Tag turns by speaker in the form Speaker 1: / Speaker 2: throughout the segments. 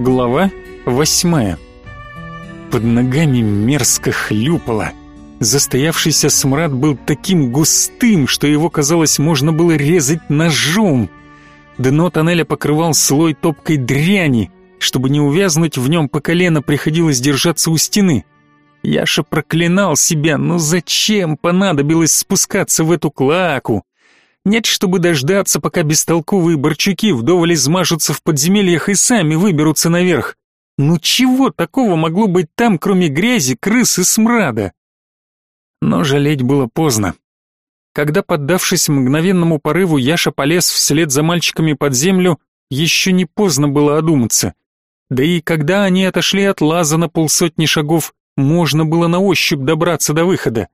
Speaker 1: Глава восьмая. Под ногами мерзко хлюпало. Застоявшийся смрад был таким густым, что его, казалось, можно было резать ножом. Дно тоннеля покрывал слой топкой дряни. Чтобы не увязнуть в нем по колено, приходилось держаться у стены. Яша проклинал себя, но зачем понадобилось спускаться в эту клаку? Нет, чтобы дождаться, пока бестолковые борчуки вдоволь измажутся в подземельях и сами выберутся наверх. Ну чего такого могло быть там, кроме грязи, крыс и смрада? Но жалеть было поздно. Когда, поддавшись мгновенному порыву, Яша полез вслед за мальчиками под землю, еще не поздно было одуматься. Да и когда они отошли от лаза на полсотни шагов, можно было на ощупь добраться до выхода.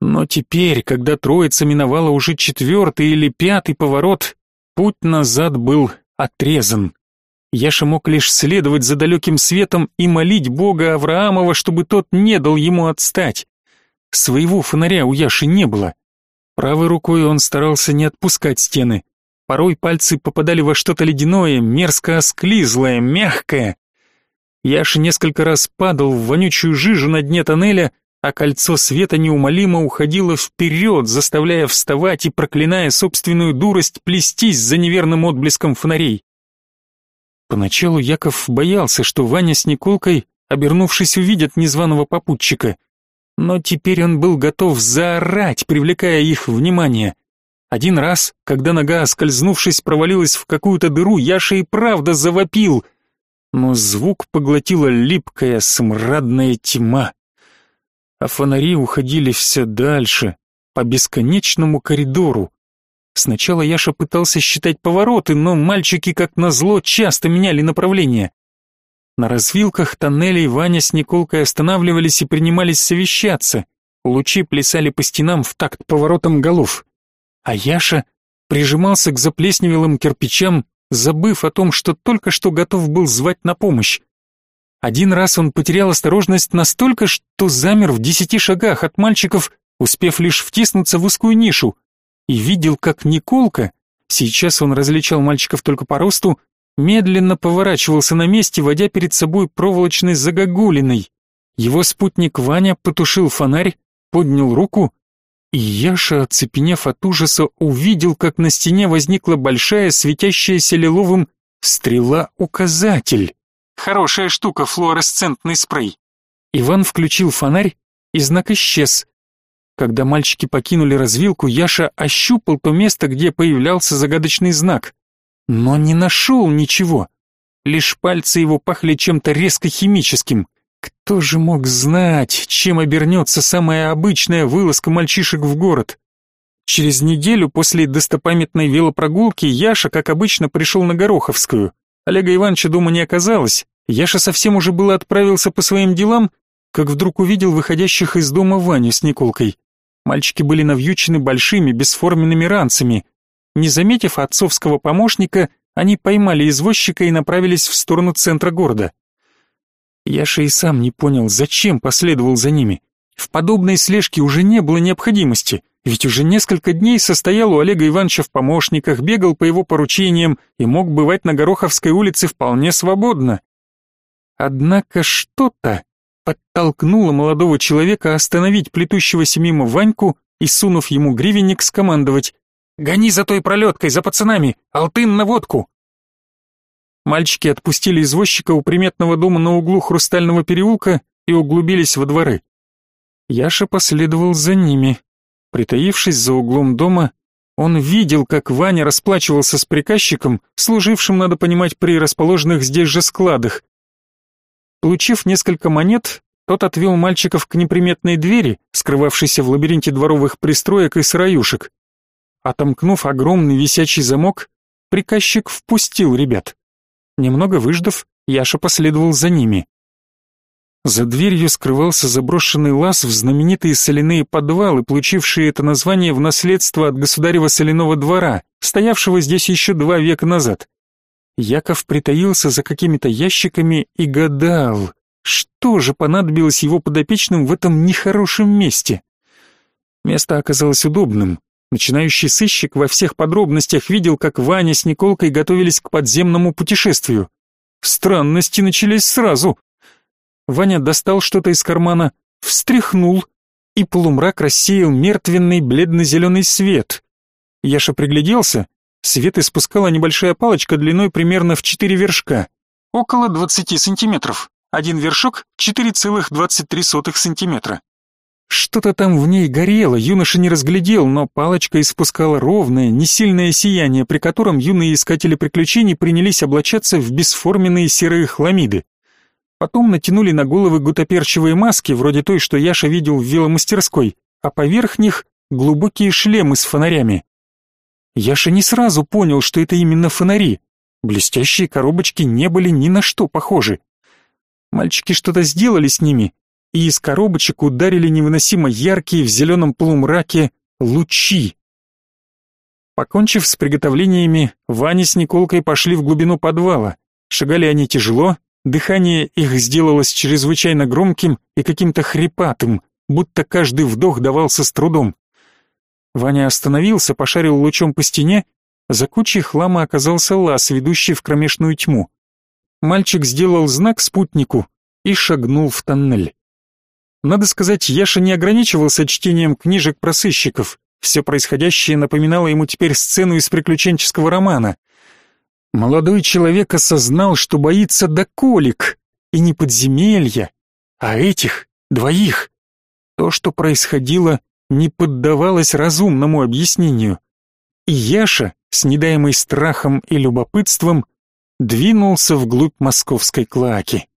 Speaker 1: Но теперь, когда троица миновала уже четвертый или пятый поворот, путь назад был отрезан. Яша мог лишь следовать за далеким светом и молить Бога Авраамова, чтобы тот не дал ему отстать. Своего фонаря у Яши не было. Правой рукой он старался не отпускать стены. Порой пальцы попадали во что-то ледяное, мерзко осклизлое, мягкое. Яша несколько раз падал в вонючую жижу на дне тоннеля, а кольцо света неумолимо уходило вперед, заставляя вставать и проклиная собственную дурость плестись за неверным отблеском фонарей. Поначалу Яков боялся, что Ваня с Николкой, обернувшись, увидят незваного попутчика. Но теперь он был готов заорать, привлекая их внимание. Один раз, когда нога, скользнувшись, провалилась в какую-то дыру, Яша и правда завопил. Но звук поглотила липкая, смрадная тьма а фонари уходили все дальше, по бесконечному коридору. Сначала Яша пытался считать повороты, но мальчики, как назло, часто меняли направление. На развилках тоннелей Ваня с Николкой останавливались и принимались совещаться. Лучи плясали по стенам в такт поворотом голов. А Яша прижимался к заплесневелым кирпичам, забыв о том, что только что готов был звать на помощь. Один раз он потерял осторожность настолько, что замер в десяти шагах от мальчиков, успев лишь втиснуться в узкую нишу, и видел, как Николка, сейчас он различал мальчиков только по росту, медленно поворачивался на месте, водя перед собой проволочной загогулиной. Его спутник Ваня потушил фонарь, поднял руку, и Яша, оцепенев от ужаса, увидел, как на стене возникла большая, светящаяся лиловым стрела-указатель. Хорошая штука, флуоресцентный спрей. Иван включил фонарь, и знак исчез. Когда мальчики покинули развилку, Яша ощупал то место, где появлялся загадочный знак. Но не нашел ничего. Лишь пальцы его пахли чем-то резко химическим. Кто же мог знать, чем обернется самая обычная вылазка мальчишек в город? Через неделю после достопамятной велопрогулки Яша, как обычно, пришел на Гороховскую. Олега Ивановича дома не оказалось. Яша совсем уже было отправился по своим делам, как вдруг увидел выходящих из дома Ваню с Николкой. Мальчики были навьючены большими бесформенными ранцами. Не заметив отцовского помощника, они поймали извозчика и направились в сторону центра города. Яша и сам не понял, зачем последовал за ними. В подобной слежке уже не было необходимости. Ведь уже несколько дней состоял у Олега Ивановича в помощниках, бегал по его поручениям и мог бывать на Гороховской улице вполне свободно. Однако что-то подтолкнуло молодого человека остановить плетущегося мимо Ваньку и, сунув ему гривенник, скомандовать «Гони за той пролеткой, за пацанами! Алтын на водку!» Мальчики отпустили извозчика у приметного дома на углу Хрустального переулка и углубились во дворы. Яша последовал за ними. Притаившись за углом дома, он видел, как Ваня расплачивался с приказчиком, служившим, надо понимать, при расположенных здесь же складах. Получив несколько монет, тот отвел мальчиков к неприметной двери, скрывавшейся в лабиринте дворовых пристроек и сыроюшек. Отомкнув огромный висячий замок, приказчик впустил ребят. Немного выждав, Яша последовал за ними. За дверью скрывался заброшенный лаз в знаменитые соляные подвалы, получившие это название в наследство от государева соляного двора, стоявшего здесь еще два века назад. Яков притаился за какими-то ящиками и гадал, что же понадобилось его подопечным в этом нехорошем месте. Место оказалось удобным. Начинающий сыщик во всех подробностях видел, как Ваня с Николкой готовились к подземному путешествию. Странности начались сразу. Ваня достал что-то из кармана, встряхнул, и полумрак рассеял мертвенный бледно-зеленый свет. Яша пригляделся, свет испускала небольшая палочка длиной примерно в четыре вершка, около 20 сантиметров. Один вершок 4,23 сантиметра. Что-то там в ней горело, юноша не разглядел, но палочка испускала ровное, несильное сияние, при котором юные искатели приключений принялись облачаться в бесформенные серые хламиды. Потом натянули на головы гутоперчивые маски, вроде той, что Яша видел в веломастерской, а поверх них глубокие шлемы с фонарями. Яша не сразу понял, что это именно фонари. Блестящие коробочки не были ни на что похожи. Мальчики что-то сделали с ними, и из коробочек ударили невыносимо яркие в зеленом полумраке лучи. Покончив с приготовлениями, Ваня с Николкой пошли в глубину подвала. Шагали они тяжело, дыхание их сделалось чрезвычайно громким и каким-то хрипатым, будто каждый вдох давался с трудом. Ваня остановился, пошарил лучом по стене, за кучей хлама оказался лаз, ведущий в кромешную тьму. Мальчик сделал знак спутнику и шагнул в тоннель. Надо сказать, Яша не ограничивался чтением книжек про сыщиков. Все происходящее напоминало ему теперь сцену из приключенческого романа. Молодой человек осознал, что боится до колик, и не подземелья, а этих двоих. То, что происходило, не поддавалось разумному объяснению. И Яша, с недаемой страхом и любопытством, двинулся вглубь московской клаки.